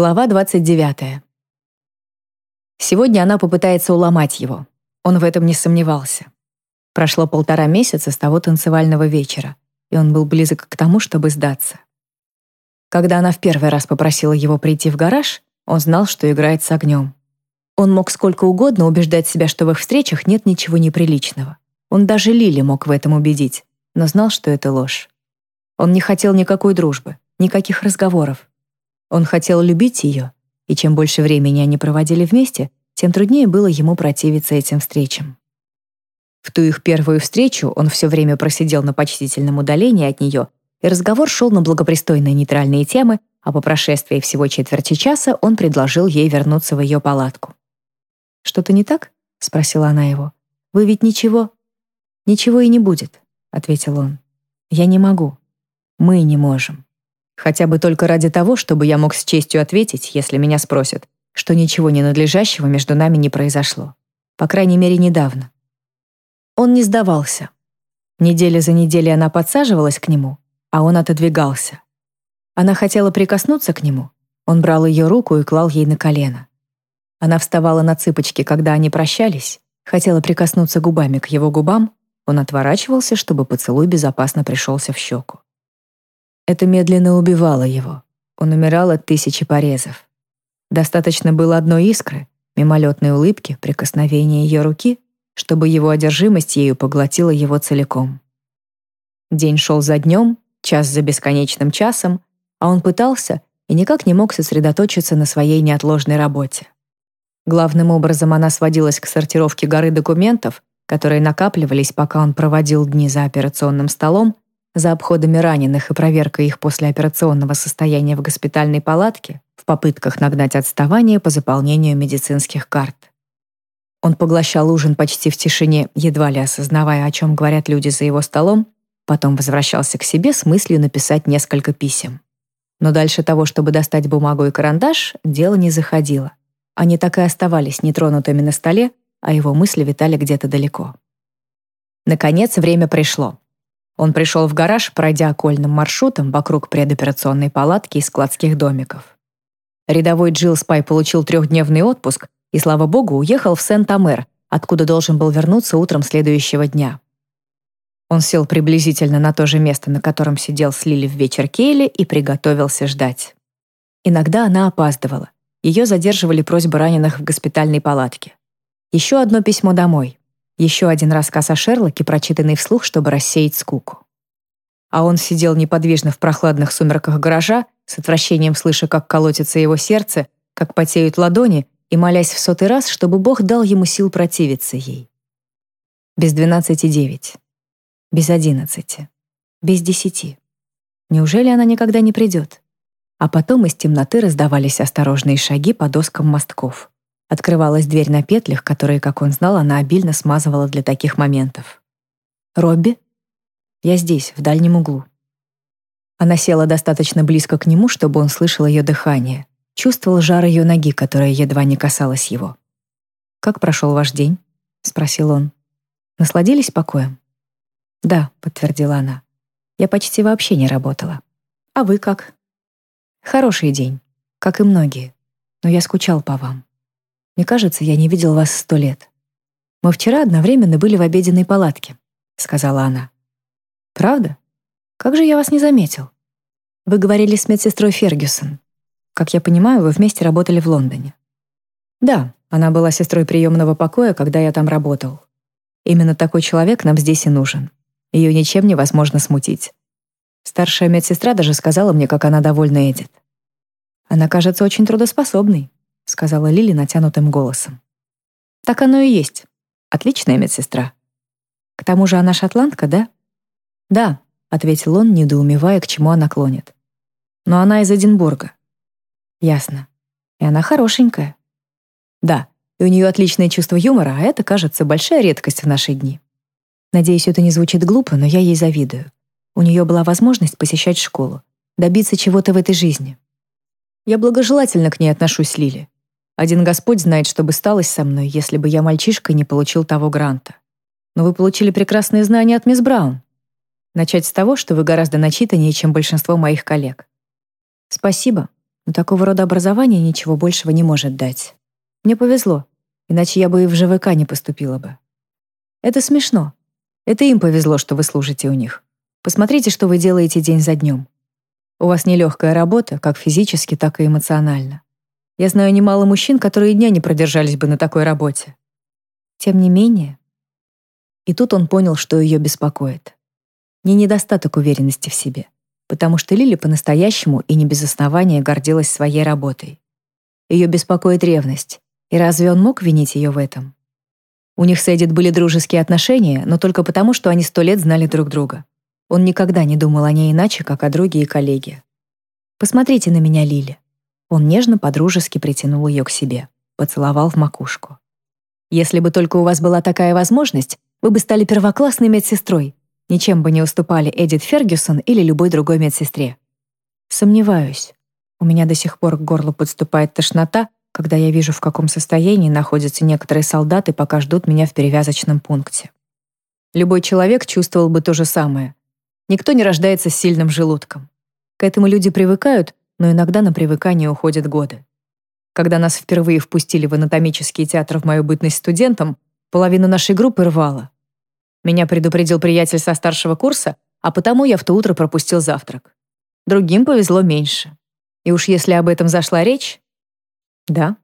Глава 29. Сегодня она попытается уломать его. Он в этом не сомневался. Прошло полтора месяца с того танцевального вечера, и он был близок к тому, чтобы сдаться. Когда она в первый раз попросила его прийти в гараж, он знал, что играет с огнем. Он мог сколько угодно убеждать себя, что в их встречах нет ничего неприличного. Он даже Лили мог в этом убедить, но знал, что это ложь. Он не хотел никакой дружбы, никаких разговоров. Он хотел любить ее, и чем больше времени они проводили вместе, тем труднее было ему противиться этим встречам. В ту их первую встречу он все время просидел на почтительном удалении от нее, и разговор шел на благопристойные нейтральные темы, а по прошествии всего четверти часа он предложил ей вернуться в ее палатку. «Что-то не так?» — спросила она его. «Вы ведь ничего?» «Ничего и не будет», — ответил он. «Я не могу. Мы не можем». Хотя бы только ради того, чтобы я мог с честью ответить, если меня спросят, что ничего ненадлежащего между нами не произошло. По крайней мере, недавно. Он не сдавался. Неделя за неделей она подсаживалась к нему, а он отодвигался. Она хотела прикоснуться к нему. Он брал ее руку и клал ей на колено. Она вставала на цыпочки, когда они прощались, хотела прикоснуться губами к его губам, он отворачивался, чтобы поцелуй безопасно пришелся в щеку. Это медленно убивало его. Он умирал от тысячи порезов. Достаточно было одной искры, мимолетной улыбки, прикосновения ее руки, чтобы его одержимость ею поглотила его целиком. День шел за днем, час за бесконечным часом, а он пытался и никак не мог сосредоточиться на своей неотложной работе. Главным образом она сводилась к сортировке горы документов, которые накапливались, пока он проводил дни за операционным столом, за обходами раненых и проверкой их послеоперационного состояния в госпитальной палатке в попытках нагнать отставание по заполнению медицинских карт. Он поглощал ужин почти в тишине, едва ли осознавая, о чем говорят люди за его столом, потом возвращался к себе с мыслью написать несколько писем. Но дальше того, чтобы достать бумагу и карандаш, дело не заходило. Они так и оставались нетронутыми на столе, а его мысли витали где-то далеко. Наконец, время пришло. Он пришел в гараж, пройдя окольным маршрутом вокруг предоперационной палатки и складских домиков. Рядовой Джилл Спай получил трехдневный отпуск и, слава богу, уехал в Сент-Амер, откуда должен был вернуться утром следующего дня. Он сел приблизительно на то же место, на котором сидел с Лили в вечер Кейли, и приготовился ждать. Иногда она опаздывала. Ее задерживали просьбы раненых в госпитальной палатке. Еще одно письмо домой. Еще один рассказ о Шерлоке, прочитанный вслух, чтобы рассеять скуку. А он сидел неподвижно в прохладных сумерках гаража, с отвращением слыша, как колотится его сердце, как потеют ладони, и молясь в сотый раз, чтобы Бог дал ему сил противиться ей. Без двенадцати девять. Без одиннадцати. Без десяти. Неужели она никогда не придет? А потом из темноты раздавались осторожные шаги по доскам мостков. Открывалась дверь на петлях, которые, как он знал, она обильно смазывала для таких моментов. «Робби?» «Я здесь, в дальнем углу». Она села достаточно близко к нему, чтобы он слышал ее дыхание, чувствовал жар ее ноги, которая едва не касалась его. «Как прошел ваш день?» — спросил он. «Насладились покоем?» «Да», — подтвердила она. «Я почти вообще не работала. А вы как?» «Хороший день, как и многие, но я скучал по вам». Мне кажется, я не видел вас сто лет. Мы вчера одновременно были в обеденной палатке», — сказала она. «Правда? Как же я вас не заметил? Вы говорили с медсестрой Фергюсон. Как я понимаю, вы вместе работали в Лондоне». «Да, она была сестрой приемного покоя, когда я там работал. Именно такой человек нам здесь и нужен. Ее ничем невозможно смутить. Старшая медсестра даже сказала мне, как она довольна Эдит. Она кажется очень трудоспособной сказала Лили натянутым голосом. Так оно и есть. Отличная медсестра. К тому же она шотландка, да? Да, ответил он, недоумевая, к чему она клонит. Но она из Эдинбурга. Ясно. И она хорошенькая. Да, и у нее отличное чувство юмора, а это, кажется, большая редкость в наши дни. Надеюсь, это не звучит глупо, но я ей завидую. У нее была возможность посещать школу, добиться чего-то в этой жизни. Я благожелательно к ней отношусь, Лили. Один Господь знает, что бы сталось со мной, если бы я мальчишкой не получил того гранта. Но вы получили прекрасные знания от мисс Браун. Начать с того, что вы гораздо начитаннее, чем большинство моих коллег. Спасибо, но такого рода образование ничего большего не может дать. Мне повезло, иначе я бы и в ЖВК не поступила бы. Это смешно. Это им повезло, что вы служите у них. Посмотрите, что вы делаете день за днем. У вас нелегкая работа, как физически, так и эмоционально. Я знаю немало мужчин, которые дня не продержались бы на такой работе. Тем не менее... И тут он понял, что ее беспокоит. Не недостаток уверенности в себе, потому что Лили по-настоящему и не без основания гордилась своей работой. Ее беспокоит ревность, и разве он мог винить ее в этом? У них с Эдит были дружеские отношения, но только потому, что они сто лет знали друг друга. Он никогда не думал о ней иначе, как о друге и коллеге. «Посмотрите на меня, Лили». Он нежно, подружески притянул ее к себе, поцеловал в макушку. «Если бы только у вас была такая возможность, вы бы стали первоклассной медсестрой, ничем бы не уступали Эдит Фергюсон или любой другой медсестре». «Сомневаюсь. У меня до сих пор к горлу подступает тошнота, когда я вижу, в каком состоянии находятся некоторые солдаты, пока ждут меня в перевязочном пункте. Любой человек чувствовал бы то же самое. Никто не рождается с сильным желудком. К этому люди привыкают, но иногда на привыкание уходят годы. Когда нас впервые впустили в анатомический театр в мою бытность студентом, половину нашей группы рвало. Меня предупредил приятель со старшего курса, а потому я в то утро пропустил завтрак. Другим повезло меньше. И уж если об этом зашла речь, да.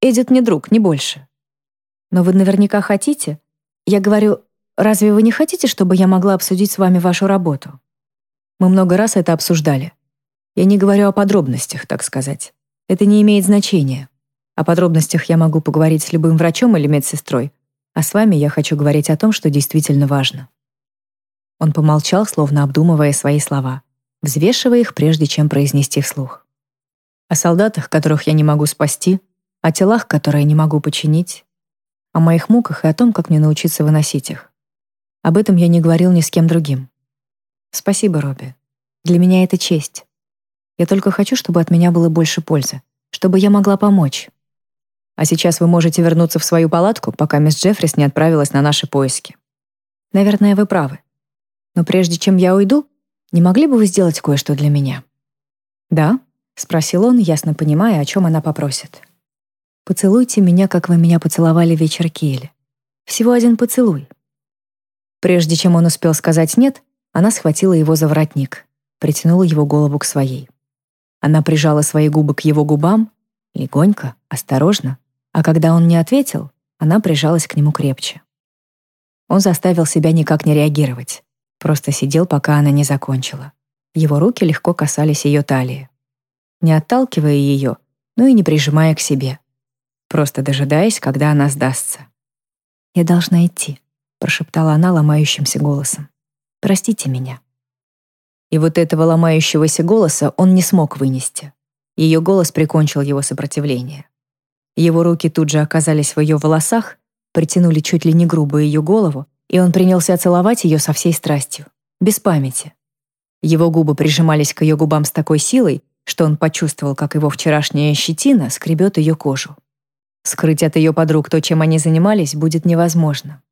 Эдит не друг, не больше. Но вы наверняка хотите? Я говорю, разве вы не хотите, чтобы я могла обсудить с вами вашу работу? Мы много раз это обсуждали. Я не говорю о подробностях, так сказать. Это не имеет значения. О подробностях я могу поговорить с любым врачом или медсестрой, а с вами я хочу говорить о том, что действительно важно. Он помолчал, словно обдумывая свои слова, взвешивая их, прежде чем произнести вслух о солдатах, которых я не могу спасти, о телах, которые не могу починить, о моих муках и о том, как мне научиться выносить их. Об этом я не говорил ни с кем другим. Спасибо, Робби. Для меня это честь. Я только хочу, чтобы от меня было больше пользы, чтобы я могла помочь. А сейчас вы можете вернуться в свою палатку, пока мисс Джеффрис не отправилась на наши поиски. Наверное, вы правы. Но прежде чем я уйду, не могли бы вы сделать кое-что для меня? Да, — спросил он, ясно понимая, о чем она попросит. «Поцелуйте меня, как вы меня поцеловали вечер Кейли. Всего один поцелуй». Прежде чем он успел сказать «нет», она схватила его за воротник, притянула его голову к своей. Она прижала свои губы к его губам, легонько, осторожно, а когда он не ответил, она прижалась к нему крепче. Он заставил себя никак не реагировать, просто сидел, пока она не закончила. Его руки легко касались ее талии не отталкивая ее, но и не прижимая к себе, просто дожидаясь, когда она сдастся. «Я должна идти», — прошептала она ломающимся голосом. «Простите меня». И вот этого ломающегося голоса он не смог вынести. Ее голос прикончил его сопротивление. Его руки тут же оказались в ее волосах, притянули чуть ли не грубо ее голову, и он принялся целовать ее со всей страстью, без памяти. Его губы прижимались к ее губам с такой силой, что он почувствовал, как его вчерашняя щетина скребет ее кожу. Скрыть от ее подруг то, чем они занимались, будет невозможно.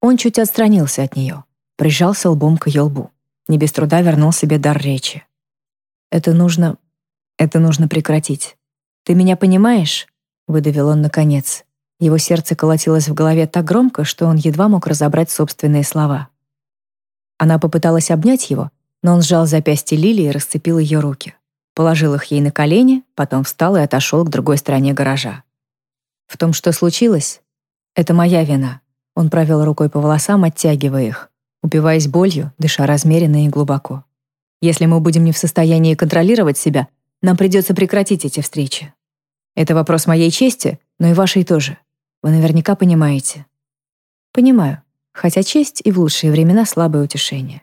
Он чуть отстранился от нее, прижался лбом к ее лбу. Не без труда вернул себе дар речи. «Это нужно... это нужно прекратить. Ты меня понимаешь?» — выдавил он наконец. Его сердце колотилось в голове так громко, что он едва мог разобрать собственные слова. Она попыталась обнять его, но он сжал запястье Лили и расцепил ее руки положил их ей на колени, потом встал и отошел к другой стороне гаража. В том, что случилось, это моя вина. Он провел рукой по волосам, оттягивая их, упиваясь болью, дыша размеренно и глубоко. Если мы будем не в состоянии контролировать себя, нам придется прекратить эти встречи. Это вопрос моей чести, но и вашей тоже. Вы наверняка понимаете. Понимаю, хотя честь и в лучшие времена слабое утешение.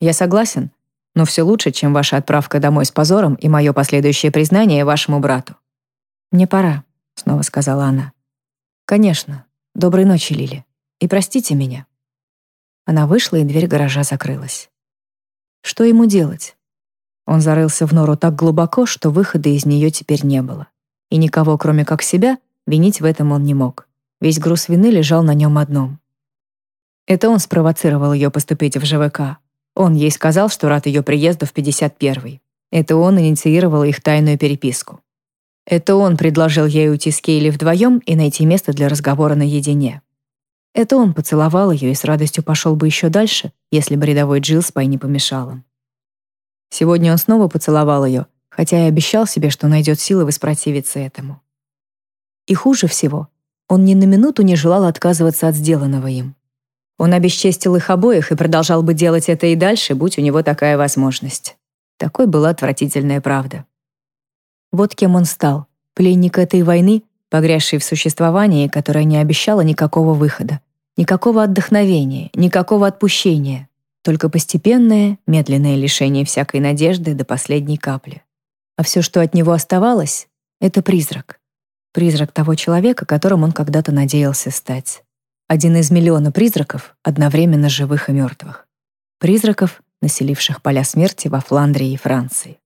Я согласен, но все лучше, чем ваша отправка домой с позором и мое последующее признание вашему брату. «Мне пора», — снова сказала она. «Конечно. Доброй ночи, Лили. И простите меня». Она вышла, и дверь гаража закрылась. Что ему делать? Он зарылся в нору так глубоко, что выхода из нее теперь не было. И никого, кроме как себя, винить в этом он не мог. Весь груз вины лежал на нем одном. Это он спровоцировал ее поступить в ЖВК, он ей сказал, что рад ее приезду в 51-й. Это он инициировал их тайную переписку. Это он предложил ей уйти с Кейли вдвоем и найти место для разговора наедине. Это он поцеловал ее и с радостью пошел бы еще дальше, если бы рядовой Джилл Спай не помешал. Сегодня он снова поцеловал ее, хотя и обещал себе, что найдет силы воспротивиться этому. И хуже всего, он ни на минуту не желал отказываться от сделанного им. Он обесчестил их обоих и продолжал бы делать это и дальше, будь у него такая возможность. Такой была отвратительная правда. Вот кем он стал, пленник этой войны, погрязший в существовании, которое не обещало никакого выхода, никакого отдохновения, никакого отпущения, только постепенное, медленное лишение всякой надежды до последней капли. А все, что от него оставалось, — это призрак. Призрак того человека, которым он когда-то надеялся стать. Один из миллиона призраков, одновременно живых и мертвых. Призраков, населивших поля смерти во Фландрии и Франции.